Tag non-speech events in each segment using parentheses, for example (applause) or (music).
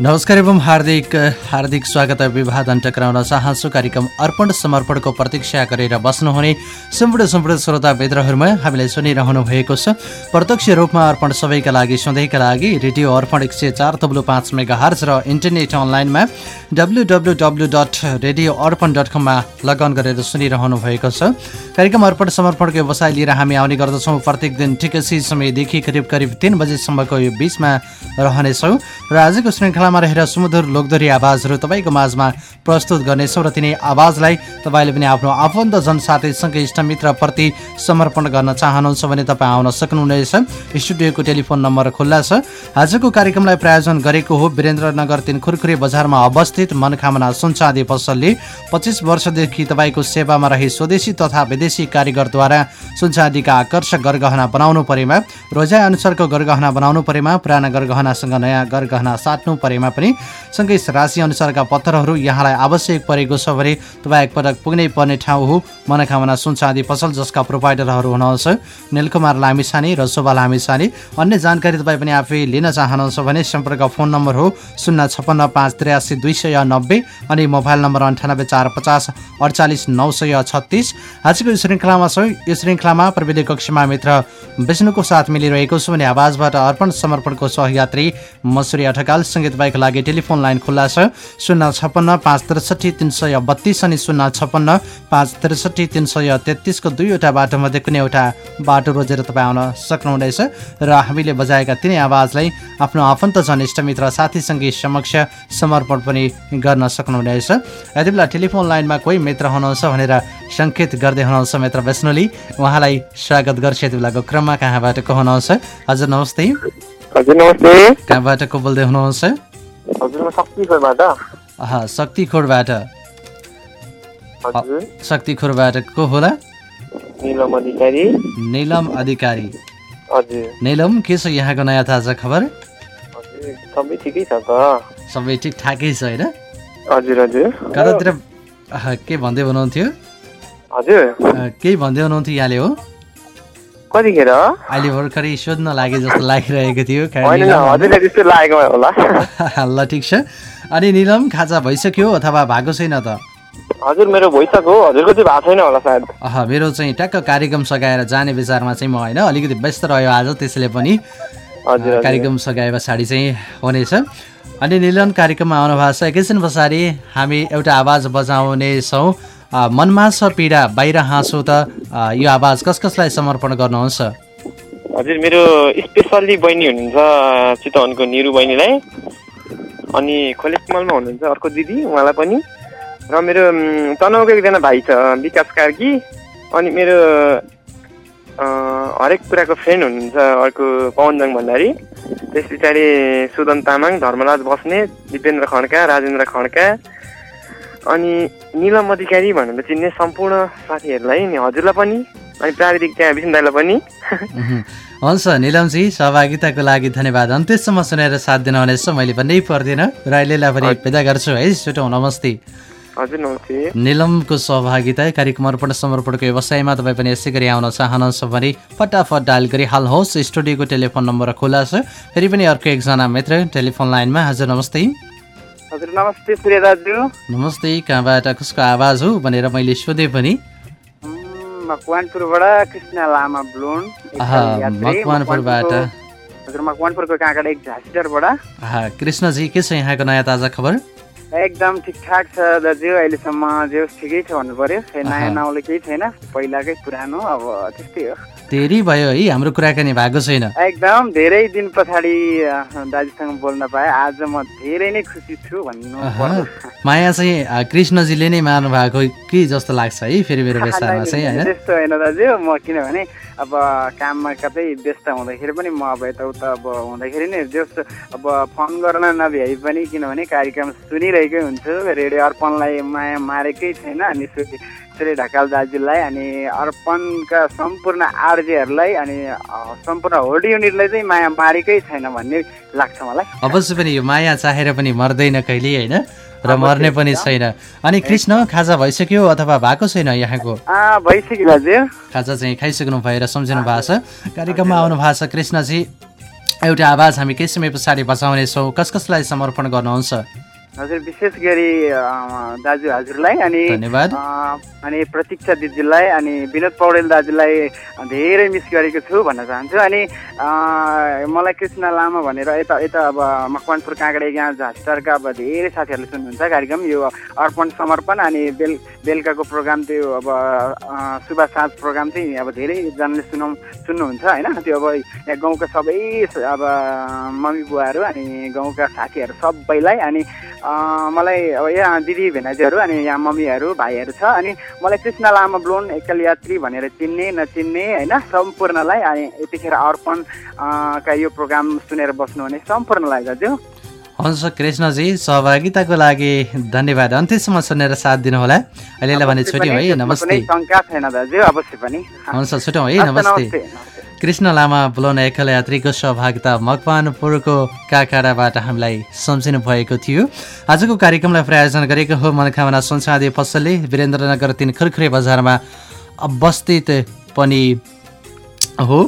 नमस्कार एवं हार्दिक हार्दिक स्वागत अभिवादन टक्राउन चाहन्छु। कार्यक्रम अर्पण समर्पणको प्रतीक्षा गरेर बस्नुहुने सम्पूर्ण सम्पूर्ण श्रोता मित्रहरूमा हामीलाई सुनिरहनु भएको छ। प्रत्यक्ष रूपमा अर्पण सबैका लागि सधैँका लागि रेडियो अर्पण एक सय चार तब्लु पाँच मेगा र इन्टरनेट अनलाइनमा W W W dot radio Arpan dot कममा लगन गरेर सुनिरहनु भएको छ। कार्यक्रम अर्पण समर्पणको व्यवसाय लिएर हामी आउने गर्दछौँ। प्रत्येक दिन ठिकै समयदेखि करिब करिब तिन बजीसम्मको यो बिचमा रहनेछौँ। र आजको श्रृङ्खला श्रृङ्खलामा रहेर सुमधुर लोकदरी आवाजहरू तपाईँको माझमा प्रस्तुत गर्नेछौँ र तिनी आवाजलाई तपाईँले पनि आफ्नो आफन्तजन साथीसँगै इष्टमित्रप्रति समर्पण गर्न चाहनुहुन्छ भने तपाईँ आउन सक्नुहुनेछ। स्टुडियोको टेलिफोन नम्बर खुल्ला छ। आजको कार्यक्रमलाई प्रायोजन गरेको हो वीरेन्द्रनगर तिन खुरखुरी बजारमा अवस्थित मनखामना सुनचाँदी पसलले। पच्चिस वर्षदेखि तपाईँको सेवामा रही स्वदेशी तथा विदेशी कारिगरद्वारा सुनचाँदीका आकर्षक गरगहना बनाउनु परेमा। रोजाइ अनुसारको गरगहना बनाउनु परेमा पुराना गरगहनासँग नयाँ गरगहना साट्नु परे बारेमा पनि सँगै राशि अनुसारका पत्थरहरू यहाँलाई आवश्यक परेको छ भने तपाईँ एकपटक पुग्नै पर्ने ठाउँ हो। मनोकामना सुनचाँदी पसल जसका प्रोभाइडरहरू हुनुहुन्छ। निलकुमार लामिसानी र शोभा लामिसानी अन्य जानकारी तपाईँ पनि आफै लिन चाहनुहुन्छ भने सम्पर्क फोन नम्बर हो शून्य छप्पन्न पाँच त्रियासी दुई सय नब्बे अनि मोबाइल नम्बर अन्ठानब्बे चार पचास अडचालिस नौ सय छत्तिस। आजको श्रृङ्खलामा छ यो श्रृङ्खलामा प्रविधि कक्षमा मित्र विष्णुको साथ मिलिरहेको छु भने आवाजबाट अर्पण समर्पणको सहयात्री मसुरी अठकाल। सङ्गीत तपाईँको लागि टेलिफोन लाइन खुल्ला छ। शून्य छप्पन्न पाँच त्रिसठी तिन सय बत्तिस अनि शून्य छप्पन्न पाँच त्रिसठी तिन सय तेत्तिसको दुईवटा बाटोमध्ये कुनै एउटा बाटो रोजेर तपाईँ आउन सक्नुहुनेछ र हामीले बजाएका तिनै आवाजलाई आफ्नो आफन्तजन इष्टमित्र साथीसँगै समक्ष समर्पण पनि गर्न सक्नुहुनेछ यति बेला टेलिफोन लाइनमा कोही मित्र हुनुहुन्छ भनेर सङ्केत गर्दै हुनुहुन्छ मित्र वैष्णुली। उहाँलाई स्वागत गर्छ। यति बेलाको क्रममा कहाँबाट को हुनुहुन्छ? हजुर नमस्ते। हजुर नमस्ते। कहाँबाट को बोल्दै हुनुहुन्छ? शक्तिखोरबाट? शक्तिखोरबाट। को होला? निलम अधिकारी। निलम अधिकारी। निलम के छ यहाँको नयाँ ताजा खबर? सबै ठिकै छ त। सबै ठिकठाकै छ होइन? हजुर हजुर। कतातिर के भन्दै हुनुहुन्थ्यो? हजुर। केही भन्दै हुनुहुन्थ्यो यहाँले हो? कतिखेर? अहिले भर्खरै सोध्न लागे जस्तो लागिरहेको थियो (laughs) ल ठिक छ। अनि निलम खाजा भइसक्यो अथवा भएको छैन त? हजुर मेरो भइसक्यो। हजुरको चाहिँ भएको छैन होला सायद। अह मेरो चाहिँ ट्याक्क कार्यक्रम सघाएर जाने विचारमा चाहिँ म होइन अलिकति व्यस्त रह्यो आज त्यसैले पनि। कार्यक्रम सघाए पछाडि चाहिँ हुनेछ। अनि निलन कार्यक्रममा आउनु भएको छ एकैछिन पछाडि हामी एउटा आवाज बजाउनेछौँ अ, मनमा छ पीडा बाहिर हाँसो त यो आवाज कस कसलाई समर्पण गर्नुहुन्छ? हजुर मेरो स्पेसल्ली बहिनी हुनुहुन्छ चितवनको निरु बहिनीलाई। अनि खोलेकमलमा हुनुहुन्छ अर्को दिदी उहाँलाई पनि। र मेरो उम्, तनहुको एकजना भाइ छ विकास कार्की। अनि मेरो हरेक कुराको फ्रेन्ड हुनुहुन्छ अर्को पवनजङ भण्डारी। त्यस पछाडि सुदन तामाङ धर्मराज बस्ने दिपेन्द्र खड्का राजेन्द्र खड्का। अनि निलम अधिकारी भनेर चिन्ने सम्पूर्ण साथीहरूलाई नि हजुरलाई पनि अनि प्राविधिक त्यहाँ विष्णु दाईलाई पनि। हुन्छ निलमजी सहभागिताको लागि धन्यवाद। अन्त्यसम्म सुनेर साथ दिनुहुनेछ मैले भन्नै पर्दैन। र अहिलेलाई पनि विदा गर्छु है छुटौँ नमस्ते। हजुर नमस्ते। निलमको सहभागिता कार्यक्रम अर्पण समर्पणको व्यवसायमा तपाईँ पनि यसै गरी आउन चाहनुहुन्छ भने फटाफट डायल गरी हाल्नुहोस् स्टुडियोको टेलिफोन नम्बर खुला छ। फेरि पनि अर्को एकजना मित्र टेलिफोन लाइनमा। हजुर नमस्ते। हजुर नमस्ते सूर्य दाजु। नमस्ते कहाँबाट कसको आवाज हो भनेर मैले सोधेँ पनि। मकवानपुरबाट कृष्ण लामा ब्लोन मकवानपुरबाट। हजुर मकवानपुरको काँकडा एक झाँसीडरबाट कृष्णजी के छ यहाँको नयाँ ताजा खबर? एकदम ठिकठाक छ दाजु अहिलेसम्म जे ठिकै छ भन्नु पर्यो नयाँ। नाउँले केही छैन पहिलाकै पुरानो अब त्यस्तै हो। धेरै भयो है हाम्रो कुराकानी भएको छैन। एकदम धेरै दिन पछाडि दाजुसँग बोल्न पाएँ। आज म धेरै नै खुसी छु भन्नु। माया चाहिँ कृष्णजीले नै मार्नु भएको कि जस्तो लाग्छ है फेरि मेरो व्यवसायमा (laughs) चाहिँ होइन? त्यस्तो होइन दाजु म किनभने अब काममा कतै व्यस्त हुँदाखेरि पनि म अब यताउता अब हुँदाखेरि नै जस्तो अब फोन गर्न नभ्याइ पनि किनभने कार्यक्रम सुनिरहेकै हुन्छु। रेडियो अर्पणलाई माया मारेकै छैन अनि सूर्य ढकाल दाजुलाई अनि अर्पणका सम्पूर्ण आरजेहरूलाई अनि सम्पूर्ण होल्ड युनिटलाई चाहिँ माया मारेकै छैन भन्ने लाग्छ मलाई। अवश्य पनि यो माया चाहेर पनि मर्दैन कहिले होइन? र मर्ने पनि छैन। अनि कृष्ण खाजा भइसक्यो अथवा भएको छैन यहाँको? भइसक्यो खाजा चाहिँ खाइसक्नु भएर सम्झिनु भएको छ। कार्यक्रममा आउनु भएको छ कृष्णजी। एउटा आवाज हामी केही समय पछाडि बचाउनेछौँ कस कसलाई समर्पण गर्नुहुन्छ? हजुर विशेष गरी दाजु हजुरलाई अनि धन्यवाद। अनि प्रतीक्षा दिदीलाई अनि विनोद पौडेल दाजुलाई धेरै मिस गरेको छु भन्न चाहन्छु। अनि मलाई कृष्ण लामा भनेर यता यता अब मकवानपुर काँक्रे गाउँ झाँसटारका अब धेरै साथीहरूले सुन्नुहुन्छ कार्यक्रम। यो अर्पण समर्पण अनि बेल बेलुकाको प्रोग्राम त्यो अब अ, सुबह साँझ प्रोग्राम चाहिँ अब धेरैजनाले सुनाउ सुन्नुहुन्छ होइन। त्यो अब यहाँ गाउँका सबै अब मम्मी बुवाहरू अनि गाउँका साथीहरू सबैलाई अनि मलाई अब यहाँ दिदी भेनाजीहरू अनि यहाँ मम्मीहरू भाइहरू छ अनि मलाई कृष्ण लामा ब्लोन एकल यात्री भनेर चिन्ने नचिन्ने होइन सम्पूर्णलाई अनि यतिखेर अर्पण का यो प्रोग्राम सुनेर बस्नुहुने सम्पूर्णलाई दाजु। हुन्छ कृष्णजी सहभागिताको लागि धन्यवाद। अन्त्यसम्म सुनेर साथ दिनुहोला। अहिलेलाई भने अवश्य छुट्यौँ है नमस्ते। शङ्का छैन दाजु अवश्य पनि। हुन्छ छुट्यौँ है नमस्ते। कृष्ण लामा बुलोन एकल यात्रीको सहभागिता मकवानपुरको काकाडाबाट हामीलाई सम्झिनु भएको थियो। आजको कार्यक्रमलाई प्रायोजन गरेको हो मनोकामना संसादी पसलले। वीरेन्द्रनगर तिन खुरखुरे बजारमा अवस्थित पनि हो।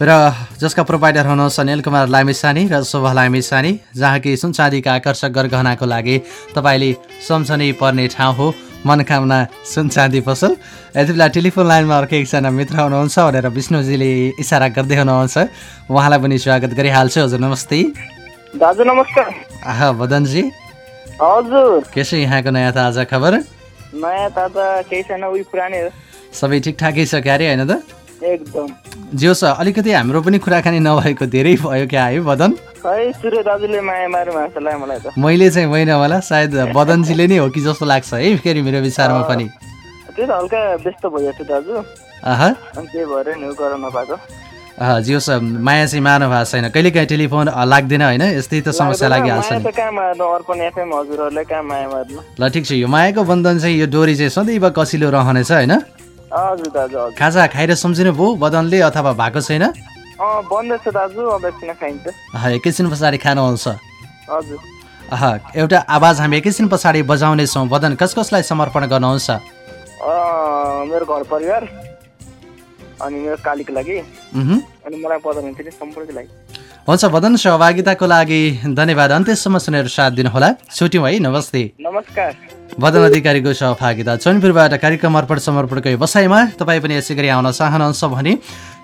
र जसका प्रोभाइडर हुनुहुन्छ अनिल कुमार लामिसानी र शोभा लामिसानी जहाँ कि सुनचाँदीका आकर्षक गरगहनाको लागि तपाईँले सम्झनै पर्ने ठाउँ हो। मनोकामना सुनचाँदी पसल। यति बेला टेलिफोन लाइनमा अर्को एकजना मित्र हुनुहुन्छ भनेर विष्णुजीले इसारा गर्दै हुनुहुन्छ। उहाँलाई पनि स्वागत गरिहाल्छु। हजुर नमस्ते। दाजु नमस्कार। आह मदनजी हजुर। के छ यहाँको नयाँ ताजा खबर? नयाँ ताजा केही छैन उही पुरानै हो। सबै ठिकठाकै छ क्यारे होइन त? एकदम। जियो छ अलिकति हाम्रो पनि कुराकानी नभएको धेरै भयो क्या है बदन? मैले चाहिँ होइन होला सायद बदनजीले नै हो कि जस्तो लाग्छ है फेरि मेरो विचारमा पनि। त्यही त हल्का व्यस्त भइएको थियो दाजु। आह अनि त्यही भएर नि गर्न नपाएको। अह, जियो छ माया चाहिँ मार्नु भएको छैन। कहिलेकाहीँ टेलिफोन अ, लाग्दैन होइन यस्तै त समस्या लागिहाल्छ कहाँ कहाँ ल ठिक छ यो मायाको बन्धन चाहिँ यो डोरी चाहिँ सदैव कसिलो रहनेछ होइन? खाजा खाएर सम्झिनु भयो बदनले अथवा भएको छैन। अँ बन्दैछ दाजु अब एकछिन खाइन्छ। एकैछिन पछाडि खानुहुन्छ हजुर। एउटा आवाज हामी एकैछिन पछाडि बजाउनेछौँ। बदन कस कसलाई समर्पण गर्नुहुन्छ मेरो घर परिवार अनि मेरो कालीको लागि। अनि मलाई नि सम्पूर्णको लागि। हुन्छ बदन सहभागिताको लागि धन्यवाद। अन्त्यसम्म सुनेर साथ दिनुहोला। छुट्यौँ है नमस्ते। नमस्कार। बदन अधिकारीको सहभागिता चौनपुरबाट कार्यक्रम अर्पण समर्पणको व्यवसायमा तपाईँ पनि यसै गरी आउन चाहनुहुन्छ भने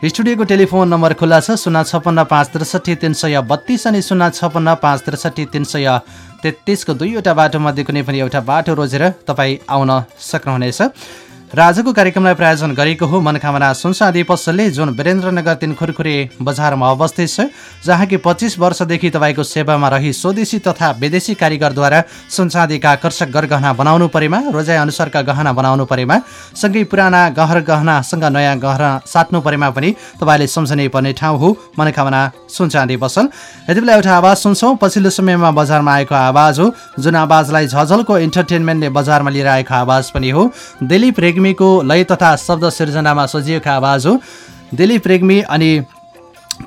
स्टुडियोको टेलिफोन नम्बर खुल्ला छ शून्य छपन्न पाँच त्रिसठी तिन सय बत्तिस अनि शून्य छपन्न पाँच त्रिसठी तिन सय तेत्तिसको दुईवटा बाटोमध्ये कुनै पनि एउटा बाटो रोजेर तपाईँ आउन सक्नुहुनेछ। र आजको कार्यक्रमलाई प्रायोजन गरेको हो मनोकामना सुनसादी पसलले जुन वीरेन्द्रनगर तिन खुरखुरे बजारमा अवस्थित छ जहाँ कि पच्चिस वर्षदेखि तपाईँको सेवामा रही स्वदेशी तथा विदेशी कारिगरद्वारा सुनसादीका आकर्षक गरगहना बनाउनु परेमा अनुसारका गहना बनाउनु परेमा सँगै पुराना गहर गहनासँग नयाँ गहना साट्नु परेमा पनि तपाईँले सम्झनै पर्ने ठाउँ हो मनोकामना सुनचाँदी पसल यति बेला एउटा आवाज सुन्छौँ पछिल्लो समयमा बजारमा आएको आवाज हो जुन आवाजलाई झझलको इन्टरटेनमेन्टले बजारमा लिएर आएको आवाज पनि हो। दिलीप रेग्मीको लय तथा शब्द सिर्जनामा सजिएको आवाज हो। दिलीप रेग्मी अनि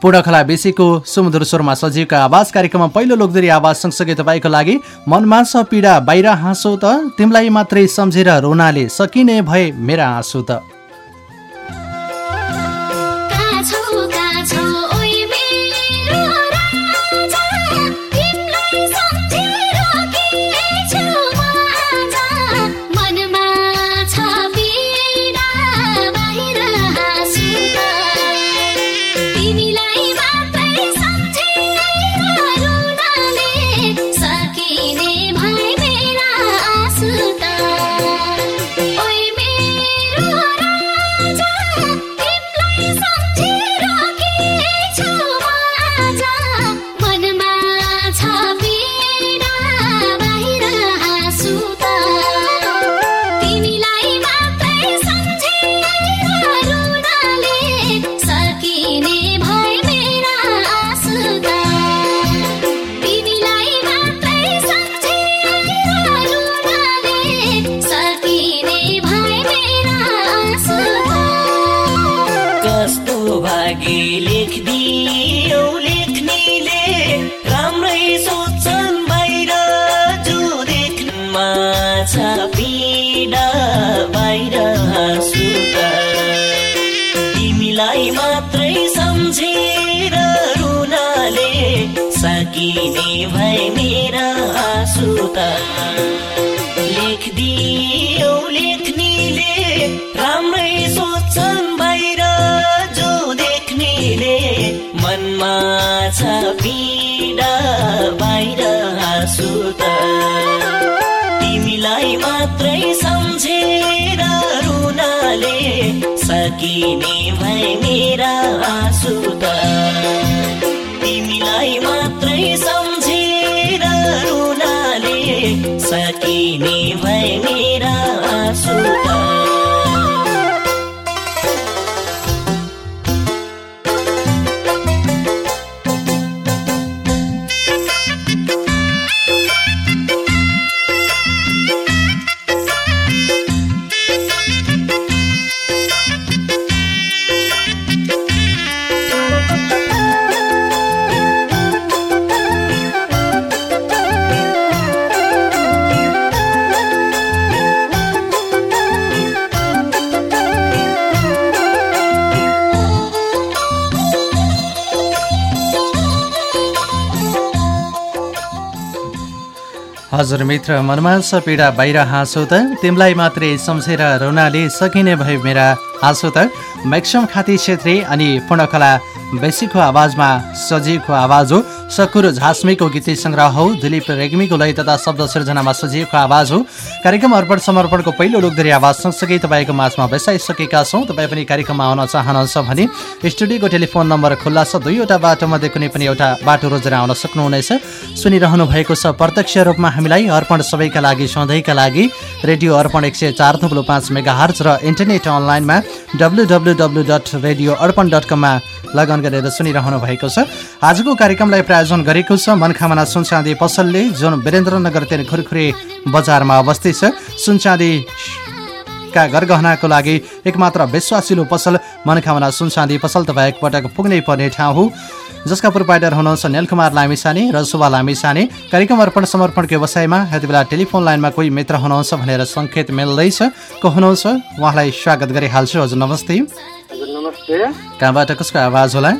पूर्णखला बेसीको सुमधुर स्वरमा सजिएको आवाज कार्यक्रममा पहिलो लोकदरी आवाज सँगसँगै तपाईँको लागि मनमा छ पीडा बाहिर हाँसो त तिमीलाई मात्रै सम्झेर रोनाले सकिने भए मेरा आँसु त। तिमीलाई मात्रै सम्झेर रुनाले सकिने भए मेरा आँसु त लेखदियो लेख्नेले राम्रै सोच्छन् बाहिर जो देख्नेले। मनमा छ पीडा बाहिर त तिमीलाई मात्रै सम्झेर रुनाले सकिने भए मेरा आँसु त तिमीलाई मात्रै सम्झेर रुनाले सकिने भए मेरा आँसु त हजुर मित्र मनमा छ पीडा बाहिर हाँसो त। तिमीलाई मात्रै सम्झेर रोनाले सकिने भयो मेरा हाँसो त। मैक्सम खाती छेत्री अनि पूर्णकला बेसीको आवाजमा सजिएको आवाज हो। सकुर झास्मीको गीत सङ्ग्रह हो। दिलीप रेग्मीको लय तथा शब्द सिर्जनामा सजिएको आवाज हो। कार्यक्रम अर्पण समर्पणको पहिलो लोकधरी आवाज सँगसँगै तपाईँको माझमा बसाइसकेका छौँ। तपाईँ पनि कार्यक्रममा आउन चाहनुहुन्छ भने स्टुडियोको टेलिफोन नम्बर खुल्ला छ दुईवटा बाटोमध्ये कुनै पनि एउटा बाटो रोजेर आउन सक्नुहुनेछ। सुनिरहनु भएको छ प्रत्यक्ष रूपमा हामीलाई। अर्पण सबैका लागि सधैँका लागि। रेडियो अर्पण एक सय चार थुप्रो पाँच मेगा हर्च र इन्टरनेट अनलाइनमा W W W dot radio Arpan dot कममा लगन गरेर सुनिरहनु भएको छ। आजको कार्यक्रमलाई प्रायोजन गरेको छ। मनखामना सुनचाँदी पसलले जुन वीरेन्द्रनगर तेन खुरखुरे बजारमा अवस्थित छ। सुनचाँदी का गरगहनाको लागि एकमात्र विश्वासिलो पसल मनखामना सुनचाँदी पसल तपाईँ एकपटक पुग्नै पर्ने ठाउँ हो। जसका प्रोभाइडर हुनुहुन्छ नेलकुमार लामिसाने र सुभा लामिसाने। कार्यक्रम अर्पण समर्पणको व्यवसायमा यति बेला टेलिफोन लाइनमा कोही मित्र हुनुहुन्छ भनेर सङ्केत मिल्दैछ। को हुनुहुन्छ? उहाँलाई स्वागत गरिहाल्छु। हजुर नमस्ते। हजुर नमस्ते। कहाँबाट कसको आवाज होला?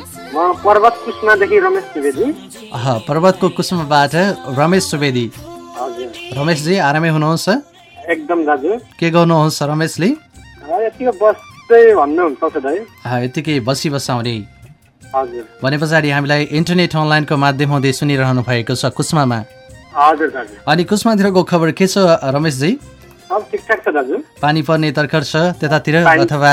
पर्वत कुष्मादेखि रमेश अह, पर्वतको कुसुमबाट रमेश सुवेदी हजुर। रमेशजी आरामै हुनुहुन्छ? एकदम दाजु। के गर्नुहुन्छ रमेशले यतिको यत्तिकै बसी बसाउने। भने पछाडि हामीलाई इन्टरनेट अनलाइनको माध्यम हुँदै सुनिरहनु भएको छ दाजु। अनि कुस्मातिरको खबर के छ रमेशजी? पानी पर्ने तर्खर छ त्यतातिर अथवा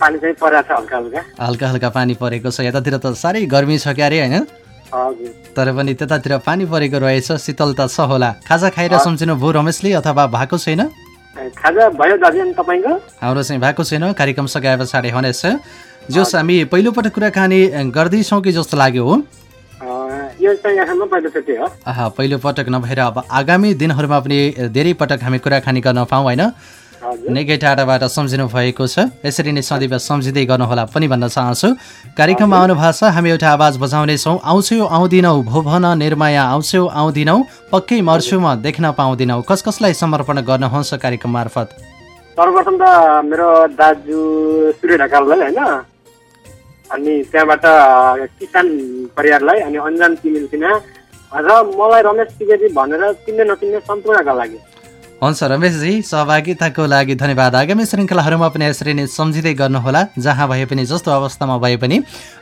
पानी चाहिँ परेको छ हल्का हल्का। हल्का हल्का पानी परेको छ। यतातिर त साह्रै गर्मी छ क्यारे होइन? हजुर। तर पनि त्यतातिर पानी परेको रहेछ। शीतल त छ होला। खाजा खाएर सम्झिनु भयो रमेशले अथवा भएको छैन? खाजा भयो दाजु अनि तपाईँको? हाम्रो चाहिँ भएको छैन। कार्यक्रम सघाए पछाडि हुनेछ जोस् हामी पहिलोपटक कुराकानी गर्दैछौँ कि जस्तो लाग्यो हो? आहा पहिलोपटक नभएर अब आगामी दिनहरूमा पनि धेरै पटक हामी कुराकानी गर्न पाऊँ होइन? निकै टाढाबाट सम्झिनु भएको छ। यसरी नै सदैव सम्झिँदै गर्नुहोला पनि भन्न चाहन्छु। कार्यक्रममा आउनु भएको छ हामी एउटा आवाज बजाउनेछौँ। आउँछौ आउँदिनौ भुवन निर्माया आउँछौ आउँदिनौ पक्कै मर्छु म देख्न पाउँदिनौ। कस कसलाई समर्पण गर्नुहुन्छ कार्यक्रम मार्फत? सर्वप्रथम त मेरो दाजु सूर्य ढकाललाई होइन? अनि त्यहाँबाट किसान परिवारलाई अनि अन्जान तिमिल सिन्हा र मलाई रमेश त्रिवेदी भनेर चिन्ने नचिन्ने सम्पूर्णका लागि। हुन्छ रमेशजी सहभागिताको लागि धन्यवाद। आगामी श्रृङ्खलाहरूमा पनि यसरी नै सम्झिँदै गर्नुहोला। जहाँ भए पनि जस्तो अवस्थामा भए पनि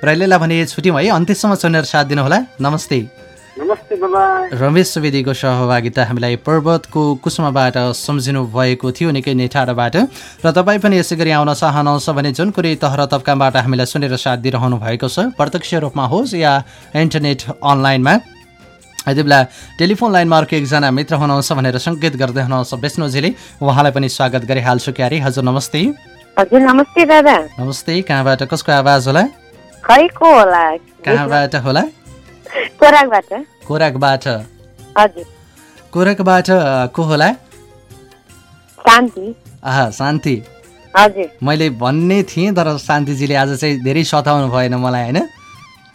र यसलाई भने छुट्यौँ है अन्त्यसम्म सुनेर साथ दिनुहोला। नमस्ते। रमेश सुवेदीको सहभागिता हामीलाई पर्वतको कुसुमाबाट सम्झिनु भएको थियो निकै नै टाढाबाट र तपाईँ पनि यसै गरी आउन चाहनुहुन्छ भने जुन कुनै तहर तब्काबाट हामीलाई सुनेर साथ दिइरहनु भएको छ प्रत्यक्ष रूपमा होस् या इन्टरनेट अनलाइनमा। यति बेला टेलिफोन लाइनमा अर्को एकजना मित्र हुनुहुन्छ भनेर सङ्केत गर्दै हुनुहुन्छ विष्णुजीले। उहाँलाई पनि स्वागत गरिहाल्छु क्यारे। हजुर नमस्ते। हजुर नमस्ते दादा। नमस्ते कहाँबाट कसको आवाज होला? होला। कहाँबाट होला? कोराकबाट कोराकबाट हजुर। कोराकबाट को होला? शान्ति। आहा शान्ति। हजुर। मैले भन्ने थिएँ तर शान्तिजीले आज चाहिँ धेरै सताउनु भएन मलाई होइन?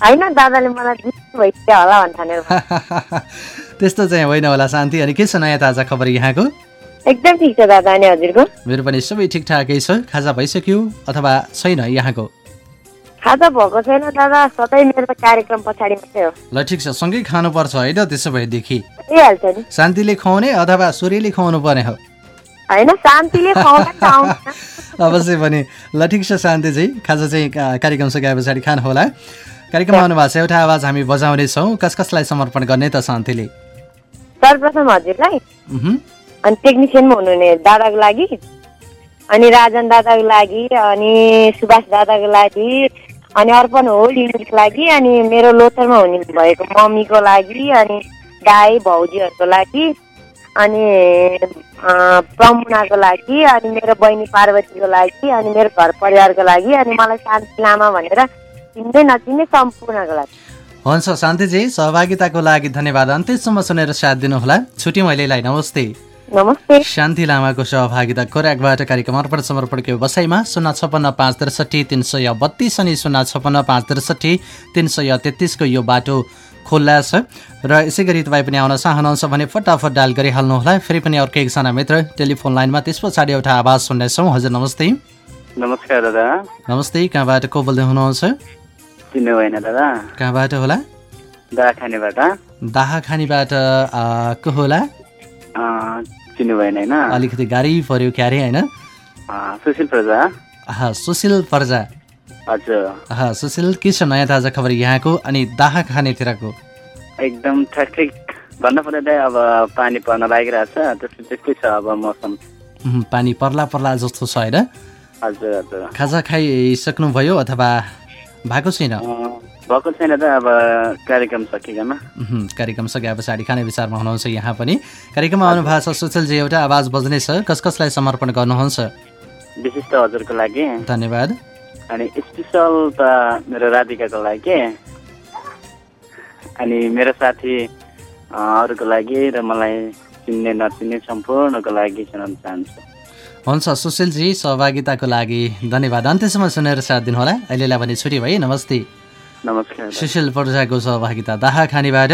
होइन दादाले मलाई होला (laughs) त्यस्तो चाहिँ होइन होला शान्ति। अनि के छ नयाँ ताजा खबर यहाँको? एकदम ठिक छ दादा अनि हजुरको? मेरो पनि सबै ठिकठाकै छ। खाजा भइसक्यो अथवा छैन यहाँको? खाजा भएको छैन दादा सधैँ मेरो त कार्यक्रम पछाडि मात्रै हो। ल ठिक छ सँगै खानुपर्छ होइन त्यसो भएदेखि। शान्तिले खुवाउने अथवा सूर्यले खुवाउनु पर्ने हो? (laughs) अवश्य पनि। ल ठिक छ शान्ति चाहिँ खाजा चाहिँ कार्यक्रम सके पछाडि खानुहोला। कार्यक्रममा आउनु भएको छ एउटा आवाज हामी बजाउनेछौँ कस कसलाई समर्पण गर्ने त शान्तिले? सर्वप्रथम हजुरलाई। अनि टेक्निसियनमा हुनुहुने दादाको लागि अनि राजन दादाको लागि अनि सुभाष दादाको लागि अनि अर्पण होल युनिटको लागि अनि मेरो लोथरमा हुने भएको मम्मीको लागि अनि दाई भाउजूहरूको लागि अनि प्रमुनाको लागि अनि मेरो बहिनी पार्वतीको लागि अनि मेरो घर परिवारको लागि अनि मलाई शान्ति लामा भनेर चिन्दै नचिन्ने सम्पूर्णको लागि हुन्छ शान्तिजी सहभागिताको लागि धन्यवाद। अन्त्यसम्म सुनेर साथ दिनुहोला। छुट्टी मैलेलाई नमस्ते। नमस्ते। शान्ति लामाको सहभागिता खोराकबाट कार्यक्रम अर्पण समर्पणको बसाइमा शून्य छपन्न पाँच त्रिसठी तिन सय बत्तिस अनि शून्य छपन्न पाँच त्रिसठी तिन सय तेत्तिसको यो बाटो खुल्ला छ। र यसै गरी तपाईँ पनि आउन चाहनुहुन्छ भने फटाफट डायल गरिहाल्नुहोला। फेरि पनि अर्को एकजना मित्र टेलिफोन लाइनमा त्यस पछाडि एउटा आवाज सुन्नेछौँ हजुर नमस्ते। नमस्कार दादा। नमस्ते कहाँबाट को बोल्दै हुनुहुन्छ? चिन्नु भएन दादा। कहाँबाट होला? दाखानेबाट दाहाखानीबाट को होला? चिन्नु भएन होइन। अलिकति गाह्रै पर्यो क्यारे होइन? सुशील प्रजा। सुशील पर्जा। हजुर। सुशील के छ नयाँ ताजा खबर यहाँको अनि दाहा खानेतिरको एकदम ठिक ठिक भन्नु पर्दा चाहिँ अब पानी पर्न लागिरहेछ त्यस्तै त्यस्तै छ अब मौसम। पानी पर्ला पर्ला जस्तो छ होइन? हजुर हजुर। खाजा खाइसक्नुभयो अथवा भएको छैन? अँ, भएको छैन त अब कार्यक्रम उहुँ, कार्यक्रम सके पछाडि खाने विचारमा हुनुहुन्छ यहाँ पनि। कार्यक्रममा आउनु भएको छ सुशीलजी एउटा आवाज बज्नेछ कस कसलाई समर्पण गर्नुहुन्छ? विशिष्ट हजुरको लागि। धन्यवाद। अनि स्पेसल त मेरो राधिकाको लागि। अनि मेरो साथी अरूको लागि र मलाई चिन्ने नचिन्ने सम्पूर्णको लागि सुनाउन चाहन्छु। हुन्छ सुशीलजी सहभागिताको लागि धन्यवाद। अन्त्यसम्म सुनेर साथ दिनुहोला। अहिलेलाई भने छुट्टी भए नमस्ते। नमस्कार सुशील पर्जाको सहभागिता। दाहा खानीबाट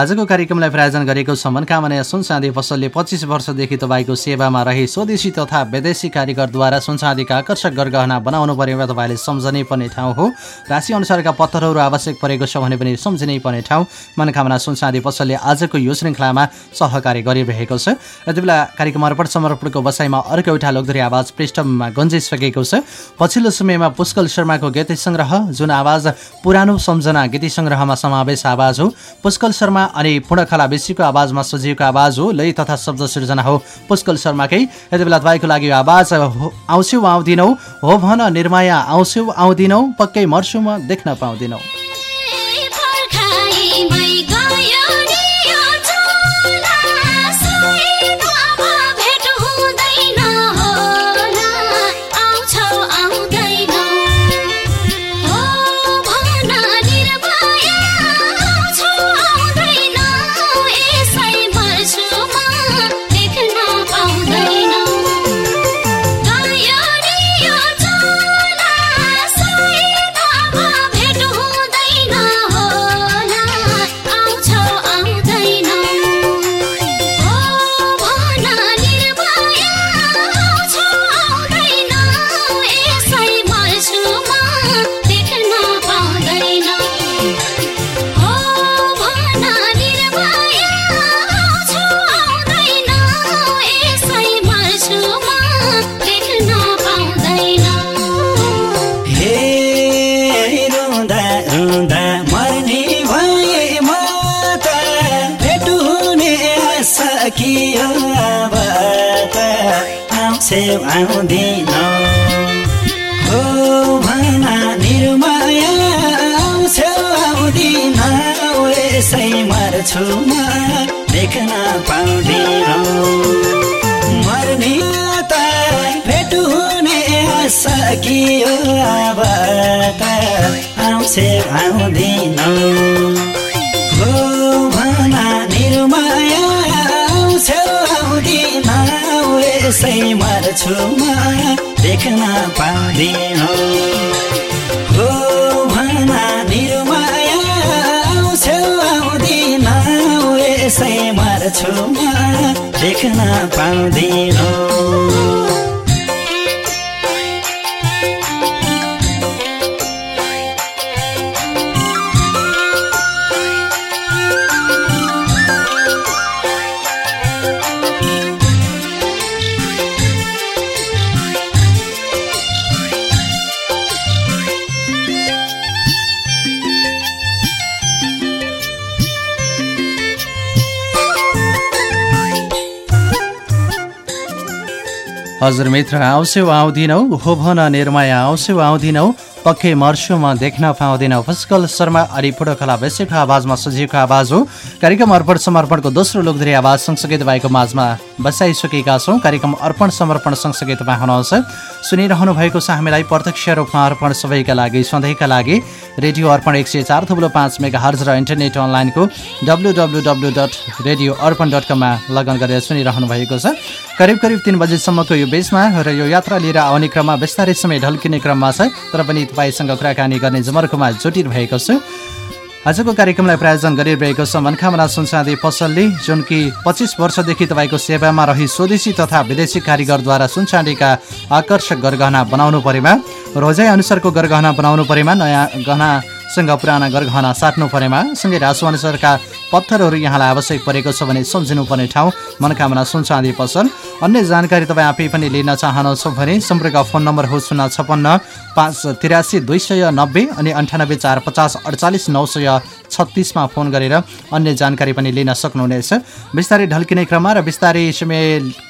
आजको कार्यक्रमलाई प्रायोजन गरेको मनकामना सुनचाँदी पसलले पच्चिस वर्षदेखि तपाईँको सेवामा रही स्वदेशी तथा विदेशी कारिगरद्वारा सुनचाँदीका आकर्षक गरगहना बनाउनु परेमा तपाईँले सम्झनै पर्ने ठाउँ हो। राशि अनुसारका पत्थरहरू आवश्यक परेको छ भने पनि सम्झिनै पर्ने ठाउँ। मनकामना सुनचाँदी पसलले आजको यो श्रृङ्खलामा सहकार्य गरिरहेको छ। यति बेला कार्यक्रम अर्पण समर्पणको बसाइमा अर्को एउटा लोकधरी आवाज पृष्ठमा गन्जिसकेको छ। पछिल्लो समयमा पुष्कल शर्माको गीत सङ्ग्रह जुन आवाज पुरानो सम्झना गीत सङ्ग्रहमा समावेश आवाज हो। पुष्कल शर्मा अनि पूर्णखला बेसीको आवाजमा सजिएको आवाज हो। लय तथा शब्द सृजना हो। पुष्कल शर्माकै यति बेला तपाईँको लागि आवाज आउँछौ आउँदिनौ। हो भन निर्माया आउँछौ आउँदिनौ। पक्कै मर्छु म देख्न पाउँदिनौ। सकियो अब त आउँछे आउँदिन हो भना निर्माया आउँछौ आउँदिन यसै मर्छु म देख्न पाउँदिन मर्ने त भेट हुने सकियो अब त आउँछे आउँदिन। यसै मर्छु म देख्न पाउँदिन। हो भना निर्माया आउँदिन यसै मर्छु म देख्न पाउँदिन। हजुर मित्र आउँछौ आउँदिनौ। हो भन निर्माया आउँछौ आउँदिनौ। पक्कै मर्छु म देख्न पाउँदिनौ। पुष्कल शर्मा अनि पुडकला बेसीको आवाजमा सजीवको आवाज हो। कार्यक्रम अर्पण समर्पणको दोस्रो लोकधरी आवाज सँगसँगै तपाईँको माझमा बसाइसकेका छौँ। कार्यक्रम अर्पण समर्पण सँगसँगै तपाईँ हुनुहुन्छ। सुनिरहनु भएको छ हामीलाई प्रत्यक्ष रूपमा अर्पण सबैका लागि सधैँका लागि। रेडियो अर्पण एक सय चार थुप्रो पाँच मेगा हर्ज र इन्टरनेट अनलाइनको W W W dot radio Arpan dot कममा लगन गरेर सुनिरहनु भएको छ। करिब करिब तिन बजीसम्मको यो बेसमा र यो यात्रा लिएर आउने क्रममा बिस्तारै समय ढल्किने क्रममा छ। तर पनि तपाईँसँग कुराकानी गर्ने जमर्कोमा जुटिरहेको छु। आजको कार्यक्रमलाई प्रायोजन गरिरहेको छ मनखामना सुनसादी पसलले जुन कि पच्चिस वर्षदेखि तपाईँको सेवामा रही स्वदेशी तथा विदेशी कारिगरद्वारा सुनचाँदीका आकर्षक गरगहना बनाउनु परेमा। रोजाइ अनुसारको गरगहना बनाउनु परेमा नयाँ गहनासँग पुराना गरगहना साट्नु परेमा सँगै अनुसारका पत्थरहरू यहाँलाई आवश्यक परेको छ भने सम्झिनु पर्ने ठाउँ मनकामना सुनचाँदी पसल। अन्य जानकारी तपाईँ आफै पनि लिन चाहनुहुन्छ भने सम्पर्क फोन नम्बर हो शून्य छपन्न पाँच तिरासी दुई सय नब्बे अनि अन्ठानब्बे चार पचास अडचालिस नौ सय छत्तिसमा फोन गरेर अन्य जानकारी पनि लिन सक्नुहुनेछ। बिस्तारै ढल्किने क्रममा र बिस्तारै समय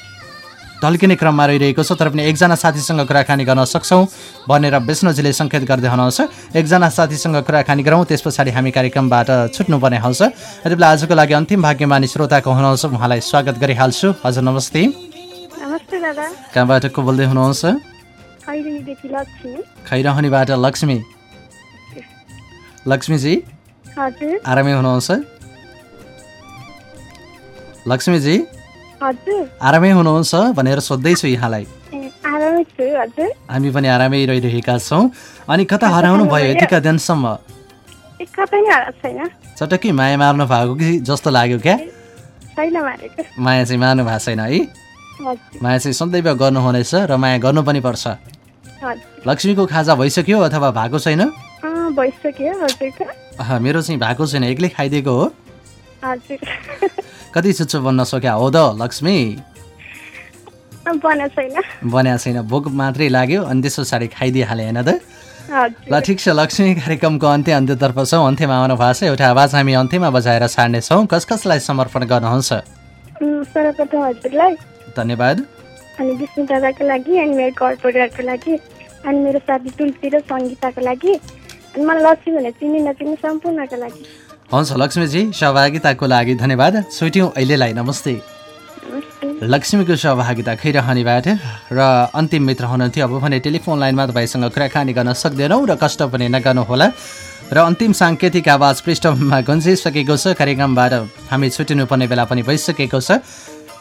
ढल्किने क्रममा रहिरहेको छ तर पनि एकजना साथीसँग कुराकानी गर्न सक्छौँ भनेर विष्णुजीले सङ्केत गर्दै हुनुहुन्छ। एकजना साथीसँग कुराकानी गरौँ त्यस पछाडि हामी कार्यक्रमबाट छुट्नुपर्ने हुन्छ यति बेला आजको लागि अन्तिम भाग्यमानी श्रोताको हुनुहुन्छ उहाँलाई स्वागत गरिहाल्छु। हजुर नमस्ते। कहाँबाट को बोल्दै हुनुहुन्छ? खैरहनीबाट लक्ष्मी। लक्ष्मीजी? आरामै हुनुहुन्छ। लक्ष्मीजी? आरामै हुनुहुन्छ भनेर सोध्दैछु यहाँलाई। हामी पनि आरामै रहिरहेका छौँ। अनि कता हराउनु भयो यतिका दिनसम्म? चटक्कै माया मार्नु भएको कि जस्तो लाग्यो क्या? माया चाहिँ मार्नु भएको छैन है? माया चाहिँ सदैव गर्नुहुनेछ र माया गर्नु पनि पर्छ। लक्ष्मीको खाजा भइसक्यो अथवा भएको छैन? मेरो चाहिँ भएको छैन एक्लै खाइदिएको हो। (laughs) कति चुच्चो बन्न सक्या? हो त लक्ष्मी? बन्या छैन। भोक मात्रै लाग्यो अनि त्यस पछाडि खाइदिइहालेँ होइन त? ल ठिक छ लक्ष्मी (laughs) कार्यक्रमको अन्त्य अन्त्यतर्फ छौँ। अन्त्यमा आउनु भएको छ। एउटा आवाज हामी अन्त्यमा बजाएर छाड्नेछौँ कस कसलाई समर्पण गर्नुहुन्छ? उम्, सर्वप्रथम हजुरलाई धन्यवाद। अनि विष्णु दादाको लागि अनि मेरो घर परिवारको लागि अनि मेरो साथी तुलसी र सङ्गीताको लागि अनि मलाई लक्ष्मी भनेर चिन्ने नचिन्ने सम्पूर्णको लागि। हुन्छ लक्ष्मीजी सहभागिताको लागि धन्यवाद। छुट्यौँ अहिलेलाई नमस्ते। लक्ष्मीको सहभागिता खैरहनीबाट र अन्तिम मित्र हुनुहुन्थ्यो। अब भने टेलिफोन लाइनमा तपाईँसँग कुराकानी गर्न सक्दैनौँ र कष्ट पनि नगर्नुहोला र अन्तिम साङ्केतिक आवाज पृष्ठमा गुन्जिसकेको छ कार्यक्रमबाट हामी छुट्टिनुपर्ने बेला पनि भइसकेको छ।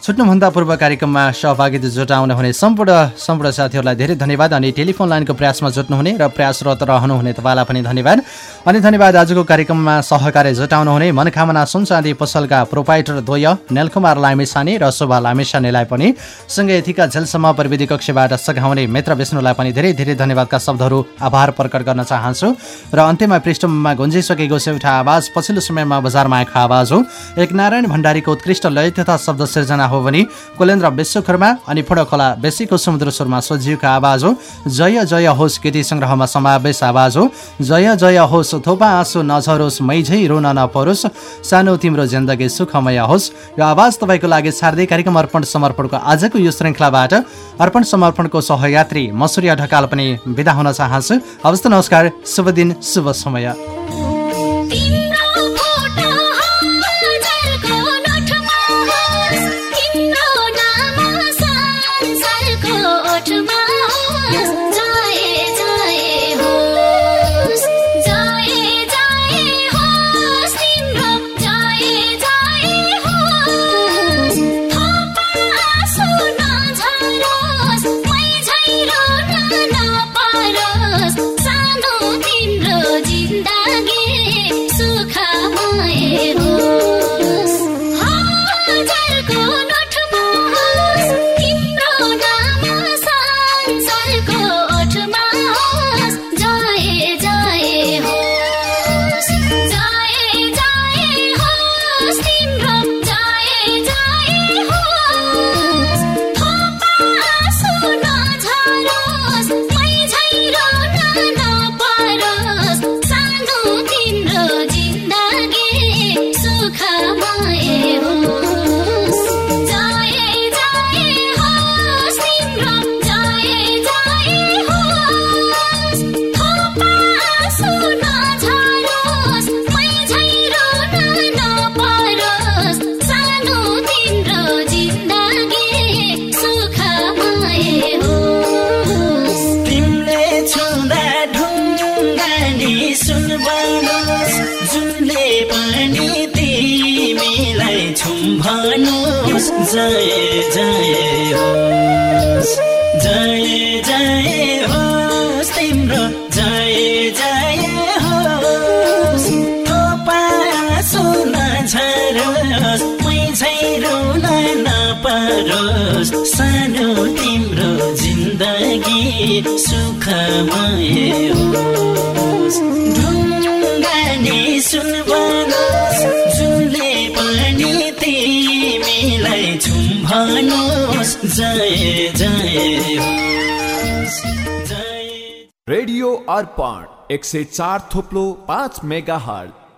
छुट्नुभन्दा पूर्व कार्यक्रममा सहभागिता जुटाउन हुने सम्पूर्ण सम्पूर्ण साथीहरूलाई धेरै धन्यवाद अनि टेलिफोन लाइनको प्रयासमा जुट्नुहुने र प्रयासरत रहनुहुने तपाईँलाई पनि धन्यवाद। अनि धन्यवाद आजको कार्यक्रममा सहकार्य जुटाउनुहुने मनकामना सुनचाँदी पसलका प्रोपाइटर द्वय नेलकुमार लामिसाने र शोभा लामिसानेलाई पनि। सँगै यतिका झेलसम्म प्रविधि कक्षबाट सघाउने मित्र विष्णुलाई पनि धेरै धेरै धन्यवादका शब्दहरू आभार प्रकट गर्न चाहन्छु। र अन्त्यमा पृष्ठभूमिमा गुन्जिसकेको छ एउटा आवाज पछिल्लो समयमा बजारमा आएको आवाज हो। एक नारायण भण्डारीको उत्कृष्ट लय तथा शब्द सिर्जना हो भने कुलेन्द्र विश्वकर्मा अनि फुडखोला बेसीको समुद्र स्वरमा सजीवको आवाज हो। जय जय होस् कृति सङ्ग्रहमा समावेश आवाज हो। जय जय होस् थोपा आँसु नझरोस् मैझै रुन नपरोस्। सानो तिम्रो जिन्दगी सुखमय होस्। यो आवाज तपाईँको लागि छार्दै कार्यक्रम अर्पण समर्पणको आजको यो श्रृङ्खलाबाट अर्पण समर्पणको सहयात्री मसुरिया ढकाल पनि बिदा हुन चाहन्छु। हवस् त नमस्कार शुभ दिन शुभ समय। सुनबानुहोस् जुनले पनि तिमीलाई छुम्भानुहोस् जय जय होस् जय जय होस् तिम्रो जय जय होस्। थोपा सुन झरोस् पैसै रुन नपरोस्। सानो तिम्रो जिन्दगी सुखमय होस्। रेडियो अर्पण एक सय चार थोप्लो पाँच मेगा हट